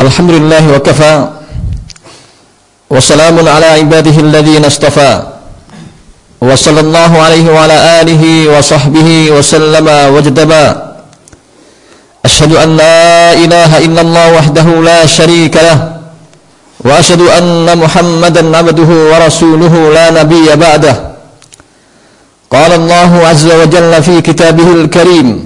الحمد لله وكفى وسلام على عباده الذين اصطفى وصلى الله عليه وعلى آله وصحبه وسلم واجتبى. أشهد أن لا إله إلا الله وحده لا شريك له وأشهد أن محمدا عبده ورسوله لا نبي بعده. قال الله عز وجل في كتابه الكريم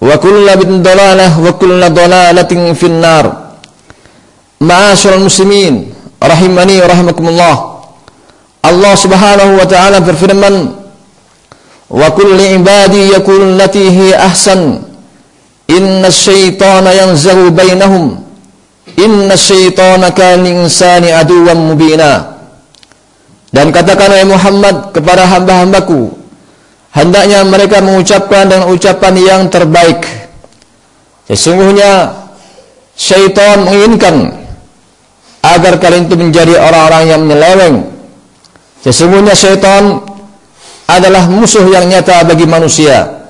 wa kullu bid'atin dalalah wa kullu dalalatin finnar. Ma'asyiral muslimin rahimani wa rahimakumullah. Allah Subhanahu wa taala berfirman wa kulli ibadi yaqulu allati hi ahsan. Inna syaitana yanzahu bainahum. Inna syaitana kana insani aduwwan mubina. Dan katakan wahai Muhammad kepada hamba-hambaku hendaknya mereka mengucapkan dengan ucapan yang terbaik. Sesungguhnya syaitan menginginkan agar kalian itu menjadi orang-orang yang menyeleweng. Sesungguhnya syaitan adalah musuh yang nyata bagi manusia.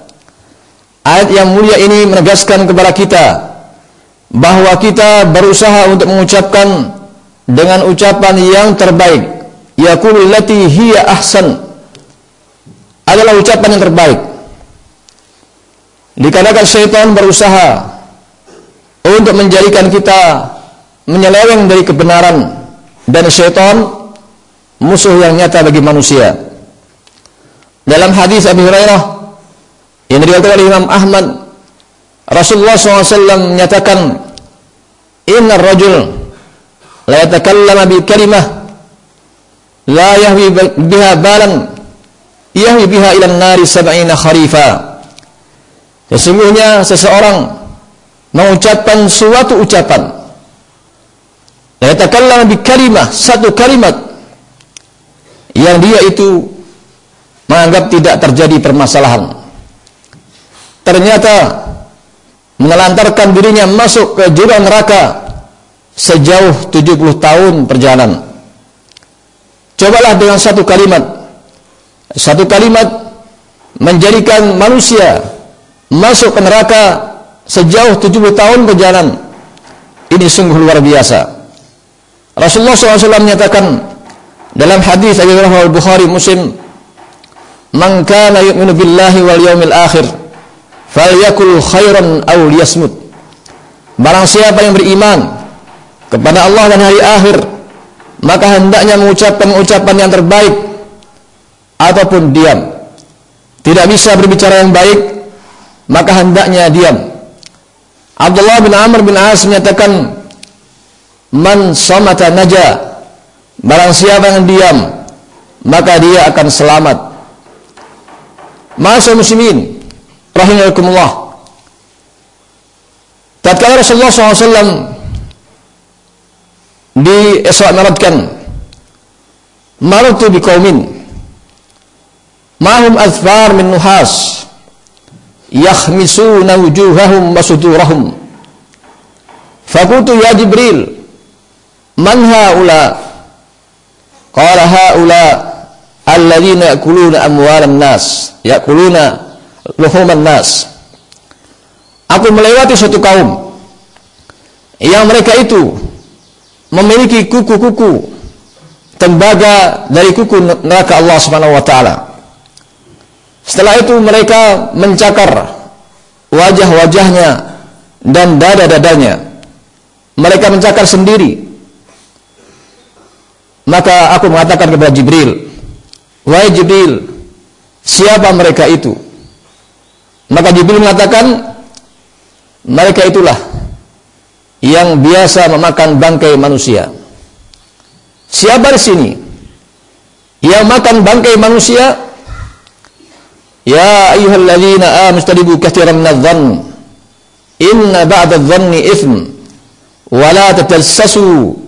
Ayat yang mulia ini menegaskan kepada kita bahwa kita berusaha untuk mengucapkan dengan ucapan yang terbaik. Yaqulu lati hiya ahsan adalah ucapan yang terbaik. Dikarenakan syaitan berusaha untuk menjadikan kita menyeleweng dari kebenaran dan syaitan musuh yang nyata bagi manusia. Dalam hadis Abu Hurairah yang diriwayatkan oleh Imam Ahmad, Rasulullah SAW menyatakan, Inna rajul la yatakallama bi kalimah la yahwi biha balan yahwi biha ilan nari sab'ina kharifa. Sesungguhnya seseorang mengucapkan suatu ucapan. La yatakallam bi kalimah, satu kalimat yang dia itu menganggap tidak terjadi permasalahan. Ternyata menelantarkan dirinya masuk ke jurang neraka sejauh 70 tahun perjalanan. Cobalah dengan satu kalimat satu kalimat menjadikan manusia masuk ke neraka sejauh 70 tahun perjalanan. Ini sungguh luar biasa. Rasulullah SAW menyatakan dalam hadis Abu Hurairah Bukhari Muslim, "Man kana yu'minu billahi wal yawmil akhir, falyakul khairan aw liyasmut." Barang siapa yang beriman kepada Allah dan hari akhir, maka hendaknya mengucapkan ucapan yang terbaik ataupun diam. Tidak bisa berbicara yang baik, maka hendaknya diam. Abdullah bin Amr bin As menyatakan, "Man samata naja." Barang siapa yang diam, maka dia akan selamat. Masa muslimin, rahimakumullah. Tatkala Rasulullah SAW di Isra Mi'rajkan, "Maratu biqaumin" mahum azfar min nuhas. Yakhmisuna wujuhahum wa sudurahum. Fakultu ya Jibril man haula? Qala haula alladhina yakuluna amwalan nas yakuluna luhuman nas. Aku melewati suatu kaum yang mereka itu memiliki kuku-kuku tembaga dari kuku neraka Allah Subhanahu wa taala setelah itu mereka mencakar wajah-wajahnya dan dada-dadanya. Mereka mencakar sendiri Maka aku mengatakan kepada Jibril, "Wahai Jibril, siapa mereka itu?" Maka Jibril mengatakan, "Mereka itulah yang biasa memakan bangkai manusia." Siapa di sini yang makan bangkai manusia? Ya ayyuhalladzina amanu istadibu katsiran minadh-dhann. Inna ba'da adh-dhanni ithm wa la tatassasu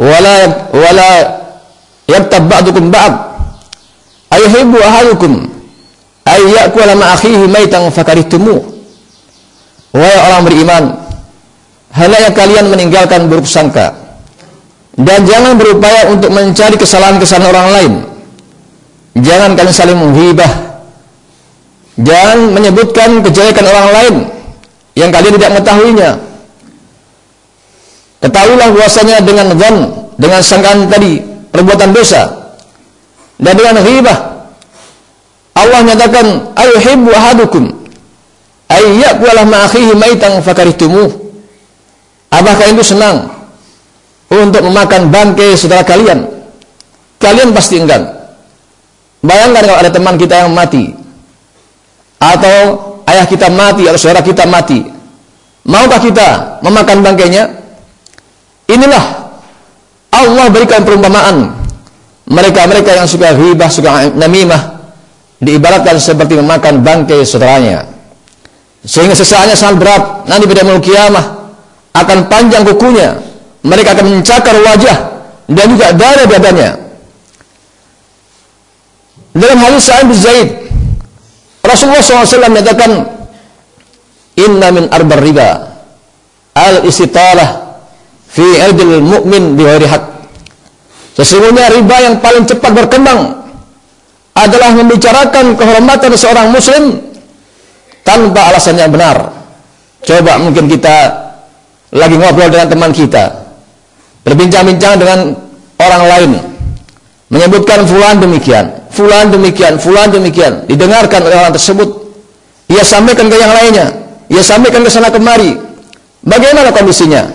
wa la wa la yabtab ba'dukum ba'd. Ayuhibbu ahadukum ay ya'kula ma akhihi maitan fakarihtumu. Wahai orang beriman hendaknya kalian meninggalkan buruk sangka. Dan jangan berupaya untuk mencari kesalahan-kesalahan orang lain. Jangan kalian saling menghibah Jangan menyebutkan kejelekan orang lain yang kalian tidak mengetahuinya. Ketahuilah bahwasanya dengan zan, dengan sangkaan tadi, perbuatan dosa dan dengan ghibah Allah nyatakan ayuhibbu ahadukum ayyakula ma akhihi maitan fakarihtumuh. Apakah itu senang untuk memakan bangkai saudara kalian? Kalian pasti enggan. Bayangkan kalau ada teman kita yang mati, atau ayah kita mati atau saudara kita mati. Maukah kita memakan bangkainya? Inilah Allah berikan perumpamaan. Mereka-mereka yang suka ghibah suka namimah diibaratkan seperti memakan bangkai saudaranya. Sehingga sesaatnya sangat berat. Nanti pada malam kiamah akan panjang kukunya. Mereka akan mencakar wajah dan juga darah dadanya dalam hadis Sa'id bin Zaid Rasulullah SAW menyatakan inna min arbar riba al istitalah fi aidil mu'min bighairi hak sesungguhnya riba yang paling cepat berkembang adalah membicarakan kehormatan seorang muslim tanpa alasan yang benar. Coba mungkin kita lagi ngobrol dengan teman kita berbincang-bincang dengan orang lain menyebutkan fulan demikian fulan demikian, fulan demikian, didengarkan oleh orang tersebut. Ia sampaikan ke yang lainnya, ia sampaikan ke sana kemari. Bagaimana kondisinya?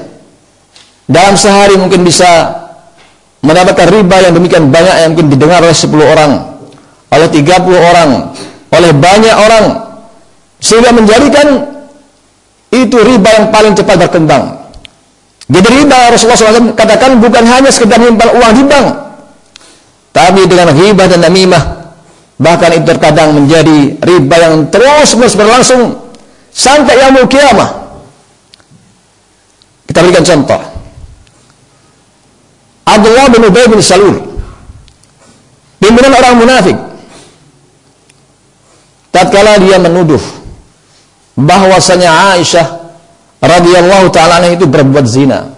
Dalam sehari mungkin bisa mendapatkan riba yang demikian banyak yang mungkin didengar oleh 10 orang, oleh 30 orang, oleh banyak orang sehingga menjadikan itu riba yang paling cepat berkembang. Jadi riba Rasulullah SAW katakan bukan hanya sekedar menyimpan uang di bank, tapi dengan ghibah dan namimah bahkan itu terkadang menjadi riba yang terus terus berlangsung sampai yang kiamah. Kita berikan contoh. Abdullah bin Ubay bin Salul pimpinan orang munafik tatkala dia menuduh bahwasanya Aisyah radhiyallahu taala itu berbuat zina.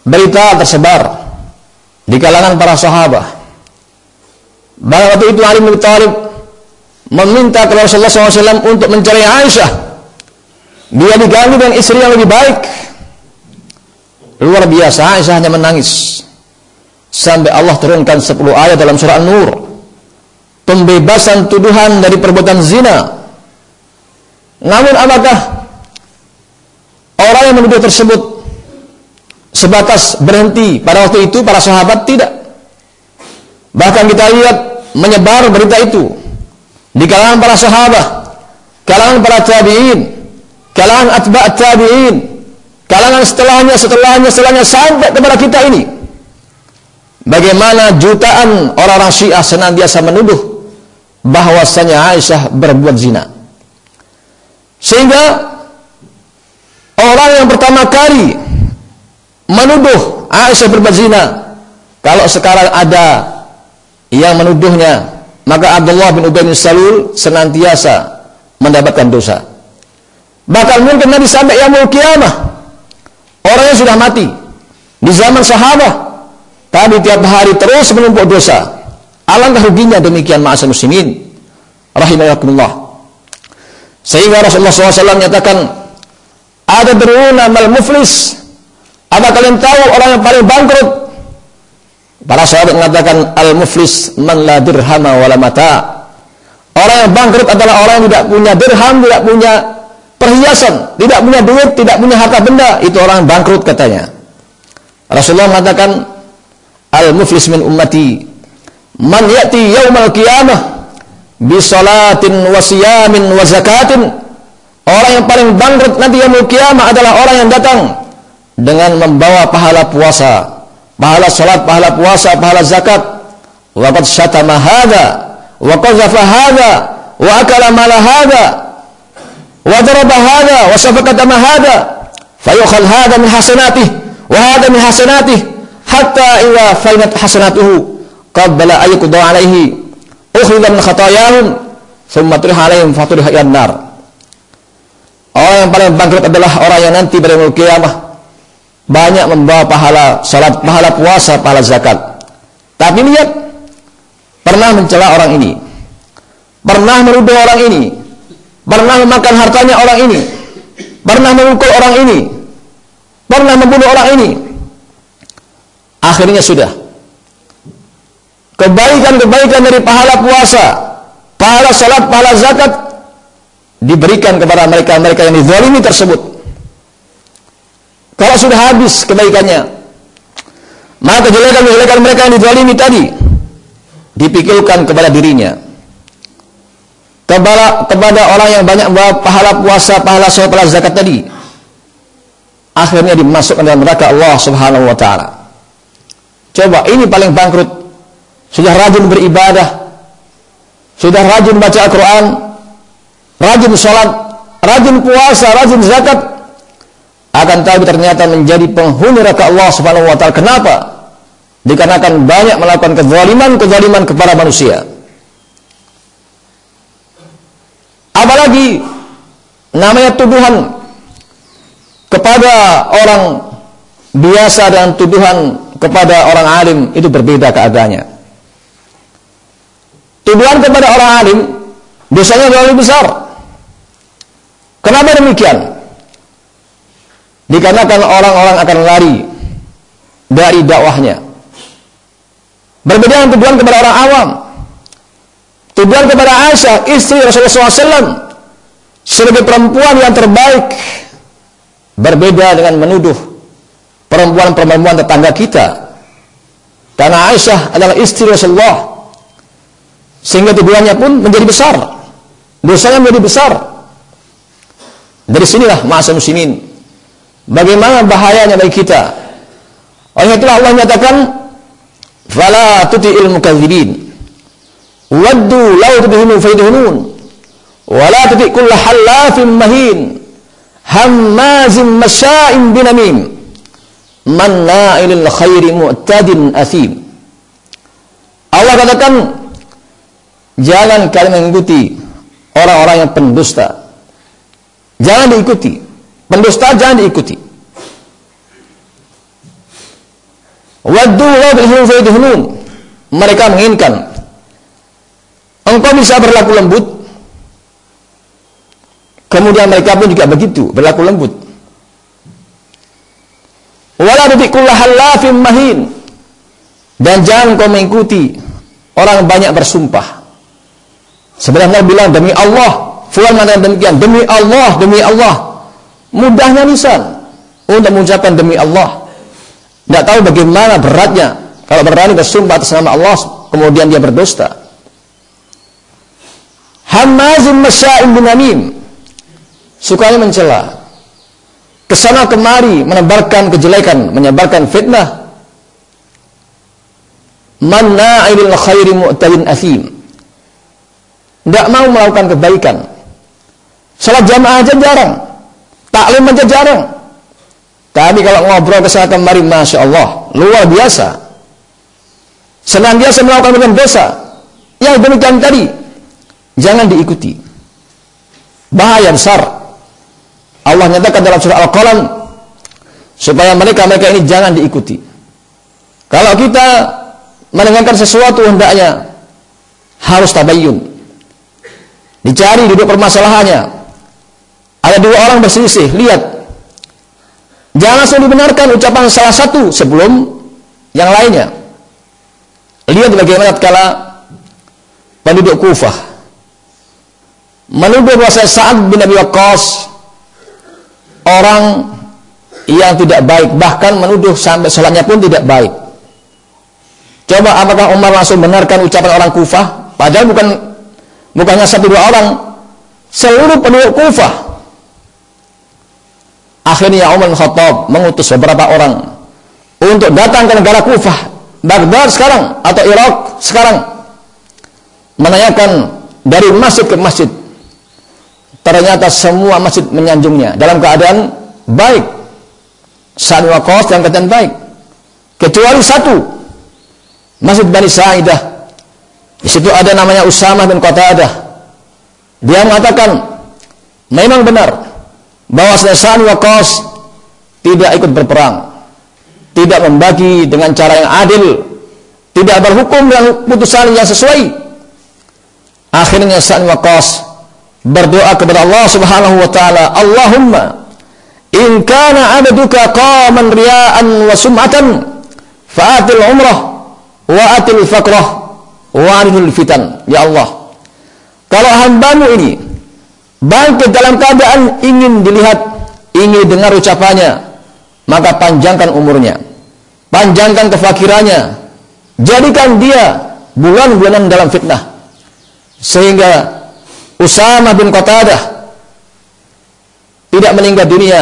Berita tersebar di kalangan para sahabat. Bahkan waktu itu Ali bin Thalib meminta kepada Rasulullah SAW untuk mencari Aisyah. Dia diganti dengan istri yang lebih baik. Luar biasa, Aisyah hanya menangis. Sampai Allah turunkan 10 ayat dalam surah An-Nur. Pembebasan tuduhan dari perbuatan zina. Namun apakah orang yang menuduh tersebut sebatas berhenti. Pada waktu itu para sahabat tidak. Bahkan kita lihat menyebar berita itu. Di kalangan para sahabat kalangan para tabi'in kalangan atba' tabi'in kalangan setelahnya setelahnya setelahnya sampai kepada kita ini. Bagaimana jutaan orang-orang syiah senantiasa menuduh bahwasanya Aisyah berbuat zina. Sehingga orang yang pertama kali menuduh Aisyah berbuat zina. Kalau sekarang ada yang menuduhnya, maka Abdullah bin Ubay bin Salul senantiasa mendapatkan dosa. Bahkan mungkin Nabi sampai yang mau kiamah. Orang yang sudah mati di zaman sahabat, tapi tiap hari terus menumpuk dosa. Alangkah ruginya demikian ma'asal muslimin. Rahimahullah. Sehingga Rasulullah SAW menyatakan, ada beruna mal muflis apa kalian tahu orang yang paling bangkrut? Para sahabat mengatakan al-muflis man la dirhama wala mata. Orang yang bangkrut adalah orang yang tidak punya dirham, tidak punya perhiasan, tidak punya duit, tidak punya harta benda. Itu orang bangkrut katanya. Rasulullah mengatakan al-muflis min ummati man ya'ti yaumal qiyamah bi salatin wa siyamin wa zakatin orang yang paling bangkrut nanti yaumul qiyamah adalah orang yang datang dengan membawa pahala puasa pahala salat pahala puasa pahala zakat. Wa qad syatama hadha wa qazafa hadha wa akala mala hadha wa daraba hadha wa safaka dama min hasanatihi wa min hasanatihi hatta idza fainat hasanatuhu. Qabbala ayyuqda alaihi ukhidha min khatayahum thumma turiha alaihim faturiha ila nar orang yang paling bangkrut adalah orang yang nanti pada kiamah banyak membawa pahala salat, pahala puasa, pahala zakat. Tapi lihat pernah mencela orang ini, pernah menuduh orang ini, pernah memakan hartanya orang ini, pernah memukul orang ini, pernah membunuh orang ini. Akhirnya sudah kebaikan-kebaikan dari pahala puasa, pahala salat, pahala zakat diberikan kepada mereka-mereka yang dizalimi tersebut. Kalau sudah habis kebaikannya, maka kejelekan-kejelekan mereka yang dizalimi tadi dipikirkan kepada dirinya. Kepada, kepada orang yang banyak bawa pahala puasa, pahala salat, pahala zakat tadi. Akhirnya dimasukkan dalam neraka Allah Subhanahu wa taala. Coba ini paling bangkrut sudah rajin beribadah, sudah rajin baca Al-Quran, rajin sholat, rajin puasa, rajin zakat, akan tapi ternyata menjadi penghuni neraka Allah Subhanahu wa taala. Kenapa? Dikarenakan banyak melakukan kezaliman-kezaliman kepada manusia. Apalagi namanya tuduhan kepada orang biasa dan tuduhan kepada orang alim itu berbeda keadaannya. Tuduhan kepada orang alim dosanya lebih besar. Kenapa demikian? Dikarenakan orang-orang akan lari dari dakwahnya. Berbeda dengan tuduhan kepada orang awam. Tuduhan kepada Aisyah, istri Rasulullah SAW, sebagai perempuan yang terbaik. Berbeda dengan menuduh perempuan-perempuan tetangga kita. Karena Aisyah adalah istri Rasulullah sehingga tuduhannya pun menjadi besar. Dosanya menjadi besar. Dari sinilah masa muslimin. Bagaimana bahayanya bagi kita. Oleh itulah Allah menyatakan fala tuti'il mukadzibin. Waddu law tudhinu faydhunun. Wala tuti' kulla halafin mahin. Hammazin masya'in binamim. Manna'ilil khairi mu'tadin athim. Allah katakan Jangan kalian mengikuti orang-orang yang pendusta. Jangan diikuti. Pendusta jangan diikuti. Waddu wa Mereka menginginkan engkau bisa berlaku lembut. Kemudian mereka pun juga begitu, berlaku lembut. Wala halafim mahin. Dan jangan kau mengikuti orang banyak bersumpah. Sebenarnya bilang demi Allah, fulan mana demikian, demi Allah, demi Allah. Mudahnya lisan untuk mengucapkan demi Allah. Tidak tahu bagaimana beratnya kalau berani bersumpah atas nama Allah kemudian dia berdusta. Hamazim masya'in bin Amim sukanya mencela ke sana kemari menebarkan kejelekan menyebarkan fitnah manna'il khairi mu'tadin athim tidak mau melakukan kebaikan. Salat jamaah aja jarang. Taklim aja jarang. Tapi kalau ngobrol ke sana kemari, Masya Allah, luar biasa. Senantiasa melakukan dengan dosa. Yang demikian tadi, jangan diikuti. Bahaya besar. Allah nyatakan dalam surah Al-Qalam, supaya mereka-mereka ini jangan diikuti. Kalau kita mendengarkan sesuatu hendaknya harus tabayyun Dicari duduk permasalahannya. Ada dua orang berselisih, lihat. Jangan langsung dibenarkan ucapan salah satu sebelum yang lainnya. Lihat bagaimana kala penduduk Kufah menuduh bahwa Sa'ad bin Abi Waqqas orang yang tidak baik, bahkan menuduh sampai sholatnya pun tidak baik. Coba apakah Umar langsung benarkan ucapan orang Kufah? Padahal bukan bukannya satu dua orang, seluruh penduduk Kufah. Akhirnya Umar Khattab mengutus beberapa orang untuk datang ke negara Kufah, Baghdad sekarang atau Irak sekarang menanyakan dari masjid ke masjid. Ternyata semua masjid menyanjungnya dalam keadaan baik. Sa'ad Waqqas dalam keadaan baik. Kecuali satu. Masjid Bani Sa'idah. Di situ ada namanya Usamah bin Qatadah. Dia mengatakan memang benar bahwa Sa'ad Waqqas tidak ikut berperang. Tidak membagi dengan cara yang adil. Tidak berhukum dengan putusan yang sesuai Akhirnya Sa'ad Waqqas berdoa kepada Allah Subhanahu wa taala, Allahumma in kana 'abduka qaman riya'an wa sum'atan fa'atil umrah wa atil faqrah wa fitan. Ya Allah, kalau hambamu ini bangkit dalam keadaan ingin dilihat, ingin dengar ucapannya, maka panjangkan umurnya, panjangkan kefakirannya, jadikan dia bulan-bulanan dalam fitnah sehingga Usama bin Qatadah tidak meninggal dunia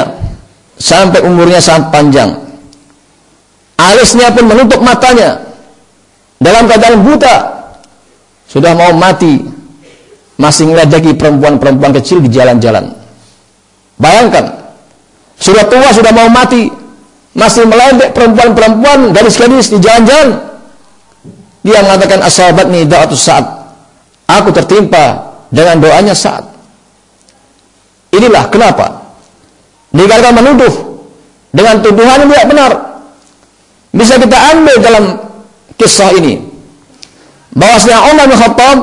sampai umurnya sangat panjang. Alisnya pun menutup matanya dalam keadaan buta. Sudah mau mati masih ngelajaki perempuan-perempuan kecil di jalan-jalan. Bayangkan, sudah tua sudah mau mati masih meledek perempuan-perempuan gadis-gadis di jalan-jalan. Dia mengatakan asabat nih da'atus saat Aku tertimpa dengan doanya saat. Inilah kenapa. Dikarenakan menuduh dengan tuduhan yang tidak benar. Bisa kita ambil dalam kisah ini. Bahwasanya Umar bin Khattab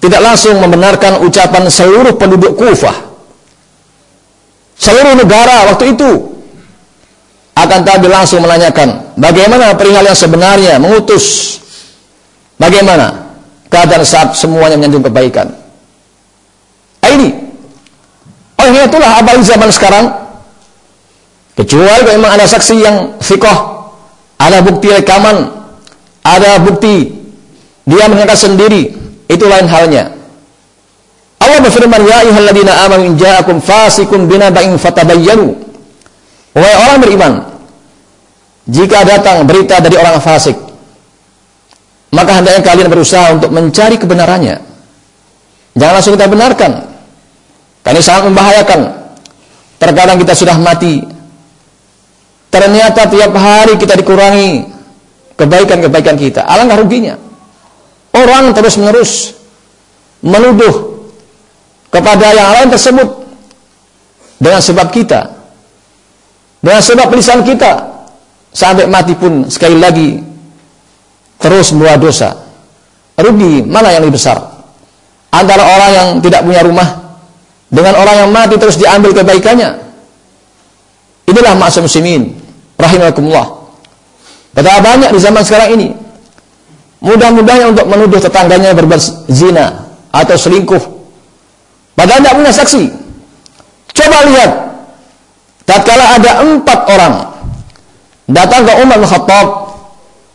tidak langsung membenarkan ucapan seluruh penduduk Kufah. Seluruh negara waktu itu akan tapi langsung menanyakan bagaimana perihal yang sebenarnya mengutus bagaimana keadaan saat semuanya menyanjung kebaikan. Ah, ini. Ini itulah abal zaman sekarang. Kecuali kalau memang ada saksi yang fikoh, ada bukti rekaman, ada bukti dia menyaksikan sendiri, itu lain halnya. Allah berfirman, Ya ayyuhalladzina amanu in ja'akum fasikum binaba'in fatabayyanu. Wahai orang beriman, jika datang berita dari orang fasik, maka hendaknya kalian berusaha untuk mencari kebenarannya. Jangan langsung kita benarkan. Karena sangat membahayakan. Terkadang kita sudah mati. Ternyata tiap hari kita dikurangi kebaikan-kebaikan kita. Alangkah ruginya. Orang terus-menerus menuduh kepada yang lain tersebut dengan sebab kita. Dengan sebab lisan kita. Sampai mati pun sekali lagi terus membawa dosa. Rugi mana yang lebih besar? Antara orang yang tidak punya rumah dengan orang yang mati terus diambil kebaikannya. Inilah maksud muslimin rahimakumullah. Betapa banyak di zaman sekarang ini mudah-mudahnya untuk menuduh tetangganya berbuat zina atau selingkuh padahal tidak punya saksi. Coba lihat tatkala ada empat orang datang ke Umar bin Khattab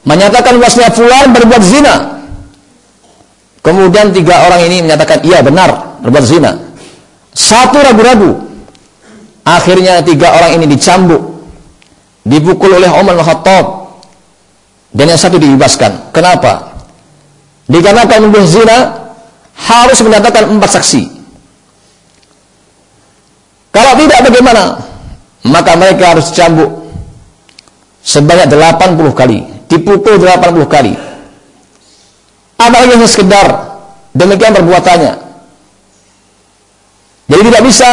menyatakan bahwasanya fulan berbuat zina. Kemudian tiga orang ini menyatakan iya benar berbuat zina. Satu ragu-ragu. Akhirnya tiga orang ini dicambuk, dipukul oleh Umar bin Khattab dan yang satu dibebaskan. Kenapa? Dikarenakan membuat zina harus menyatakan empat saksi. Kalau tidak bagaimana? Maka mereka harus dicambuk sebanyak 80 kali dipukul 80 kali. Apalagi hanya sekedar demikian perbuatannya. Jadi tidak bisa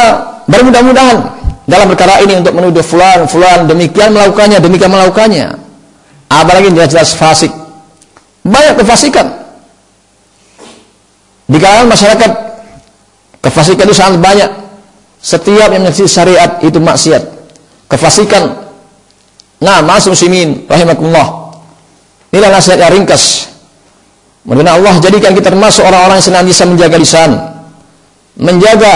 bermudah-mudahan dalam perkara ini untuk menuduh fulan, fulan demikian melakukannya, demikian melakukannya. Apalagi jelas-jelas fasik. Banyak kefasikan. Di kalangan masyarakat kefasikan itu sangat banyak. Setiap yang menyaksikan syariat itu maksiat. Kefasikan. Nah, masuk muslimin rahimakumullah. Inilah nasihat yang ringkas. Mudah Allah jadikan kita termasuk orang-orang yang senantiasa menjaga lisan, menjaga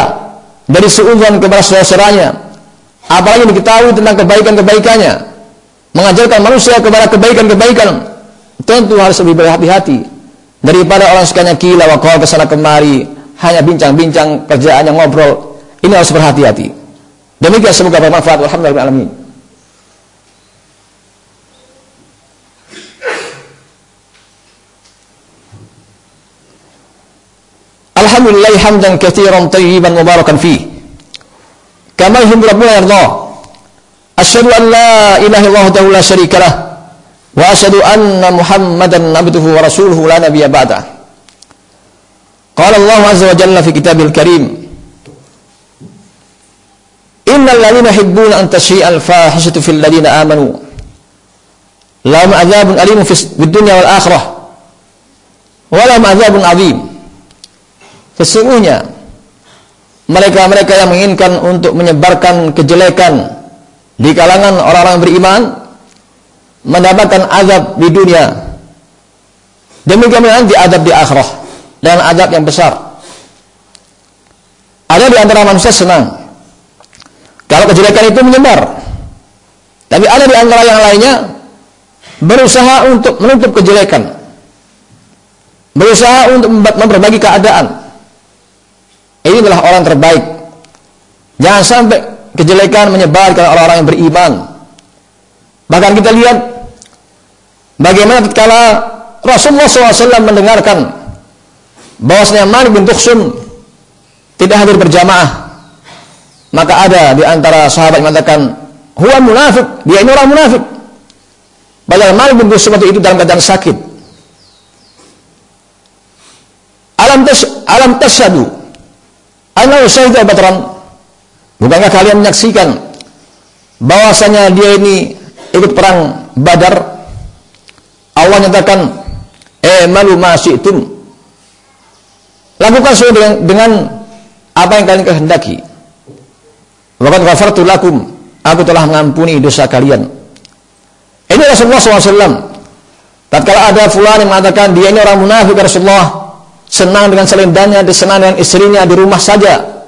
dari seuzon kepada saudara-saudaranya, apalagi diketahui tentang kebaikan-kebaikannya, mengajarkan manusia kepada kebaikan-kebaikan, tentu harus lebih berhati-hati daripada orang sukanya kila wakal ke sana kemari, hanya bincang-bincang kerjaannya ngobrol. Ini harus berhati-hati. Demikian semoga bermanfaat. Alhamdulillah alamin. Alhamdulillah hamdan katsiran tayyiban mubarakan fi. Kama yuhibbu rabbuna. Asyhadu an la ilaha illallah la syarika lah wa asyhadu anna Muhammadan abduhu wa rasuluhu la nabiyya ba'da. Qala Allah azza wa jalla fi kitabil karim Innal ladzina yuhibbuna an tashi'a al-fahishatu fil ladzina amanu lahum adzabun alimun fid dunya wal akhirah wa lahum adzabun adzim. Sesungguhnya mereka-mereka yang menginginkan untuk menyebarkan kejelekan di kalangan orang-orang beriman mendapatkan azab di dunia. Demikian nanti azab di akhirah dan azab yang besar. Ada di antara manusia senang kalau kejelekan itu menyebar. Tapi ada di antara yang lainnya berusaha untuk menutup kejelekan. Berusaha untuk memperbaiki keadaan. Ini adalah orang terbaik. Jangan sampai kejelekan menyebar ke orang-orang yang beriman. Bahkan kita lihat bagaimana ketika Rasulullah SAW mendengarkan bahwasanya Malik bin Tukhsum tidak hadir berjamaah maka ada di antara sahabat yang mengatakan, "Huwa munafik." Dia ini orang munafik. Padahal Malik bin seperti itu dalam keadaan sakit. Alam tas alam tasyadu anna syahida batran. Bukankah kalian menyaksikan bahwasanya dia ini ikut perang Badar? Allah nyatakan, "Eh malu masyitum." Lakukan sesuai dengan, dengan apa yang kalian kehendaki. Waqad ghafartu lakum. Aku telah mengampuni dosa kalian. Ini Rasulullah SAW. Tatkala ada fulan yang mengatakan dia ini orang munafik Rasulullah, senang dengan selendangnya, senang dengan istrinya di rumah saja.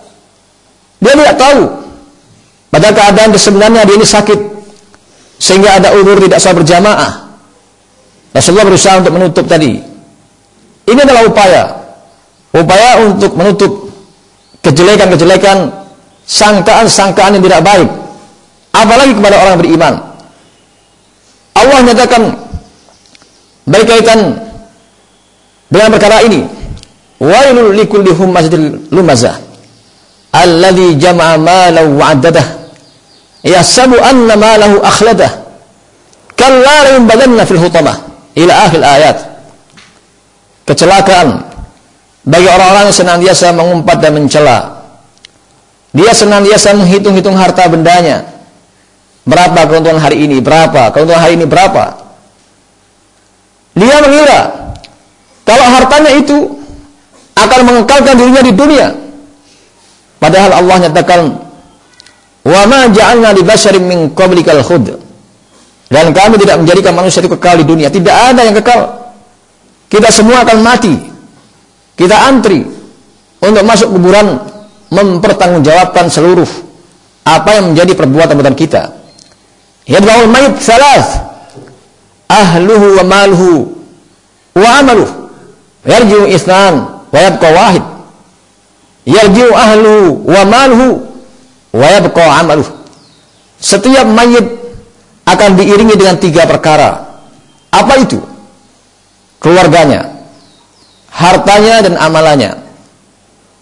Dia tidak tahu. Pada keadaan sebenarnya dia ini sakit. Sehingga ada udur tidak sah berjamaah. Rasulullah berusaha untuk menutup tadi. Ini adalah upaya. Upaya untuk menutup kejelekan-kejelekan sangkaan-sangkaan yang tidak baik apalagi kepada orang beriman Allah nyatakan berkaitan dengan perkara ini wailul likulli humazatil lumazah alladhi jama'a malahu wa'addadah yasabu anna malahu akhladah kalla la fil hutamah ila akhir ayat kecelakaan bagi orang-orang yang senantiasa mengumpat dan mencela dia senantiasa menghitung-hitung harta bendanya. Berapa keuntungan hari ini? Berapa? Keuntungan hari ini berapa? Dia mengira kalau hartanya itu akan mengekalkan dirinya di dunia. Padahal Allah nyatakan wa ma ja'alna li basyarin min qablikal khud. Dan kami tidak menjadikan manusia itu kekal di dunia. Tidak ada yang kekal. Kita semua akan mati. Kita antri untuk masuk kuburan mempertanggungjawabkan seluruh apa yang menjadi perbuatan-perbuatan kita. Yadba'ul mayit salas ahluhu wa maluhu wa amaluh. Yarji'u isnan wa yabqa wahid. Yarji'u ahluhu wa maluhu wa yabqa amaluh. Setiap mayit akan diiringi dengan tiga perkara. Apa itu? Keluarganya, hartanya dan amalannya.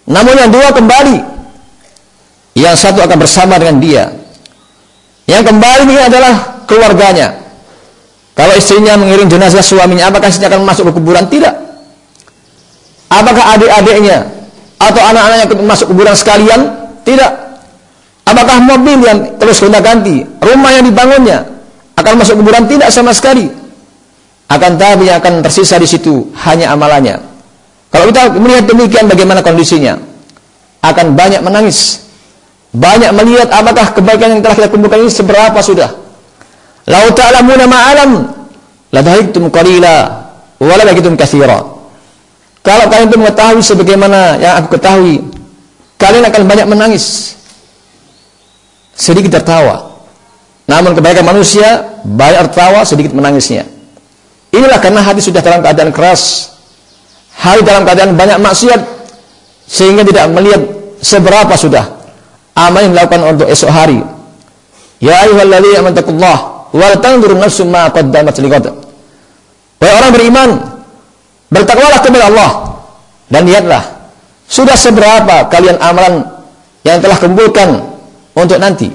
Namun yang dua kembali. Yang satu akan bersama dengan dia. Yang kembali ini adalah keluarganya. Kalau istrinya mengiring jenazah suaminya, apakah istrinya akan masuk ke kuburan? Tidak. Apakah adik-adiknya atau anak-anaknya masuk kuburan sekalian? Tidak. Apakah mobil yang terus gonta ganti, rumah yang dibangunnya akan masuk kuburan? Tidak sama sekali. Akan tapi yang akan tersisa di situ hanya amalannya. Kalau kita melihat demikian bagaimana kondisinya? Akan banyak menangis. Banyak melihat apakah kebaikan yang telah kita kumpulkan ini seberapa sudah. Lau ta'lamuna ma'alam ladahiktum qalila wa ladahitum katsira. Kalau kalian itu mengetahui sebagaimana yang aku ketahui, kalian akan banyak menangis. sedikit tertawa. Namun kebaikan manusia banyak tertawa, sedikit menangisnya. Inilah karena hati sudah dalam keadaan keras. Hati dalam keadaan banyak maksiat sehingga tidak melihat seberapa sudah amal yang dilakukan untuk esok hari. Ya ayyuhalladzina amanu taqullaha wa tanzur nafsum ma qaddamat lighad. Wahai orang beriman, bertakwalah kepada Allah dan lihatlah sudah seberapa kalian amalan yang telah kumpulkan untuk nanti,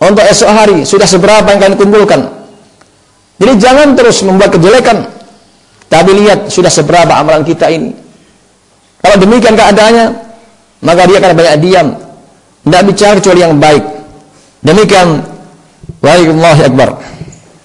untuk esok hari, sudah seberapa yang kalian kumpulkan. Jadi jangan terus membuat kejelekan, tapi lihat sudah seberapa amalan kita ini. Kalau demikian keadaannya, maka dia akan banyak diam, tidak bicara kecuali yang baik. Demikian Waalaikumsalam Akbar.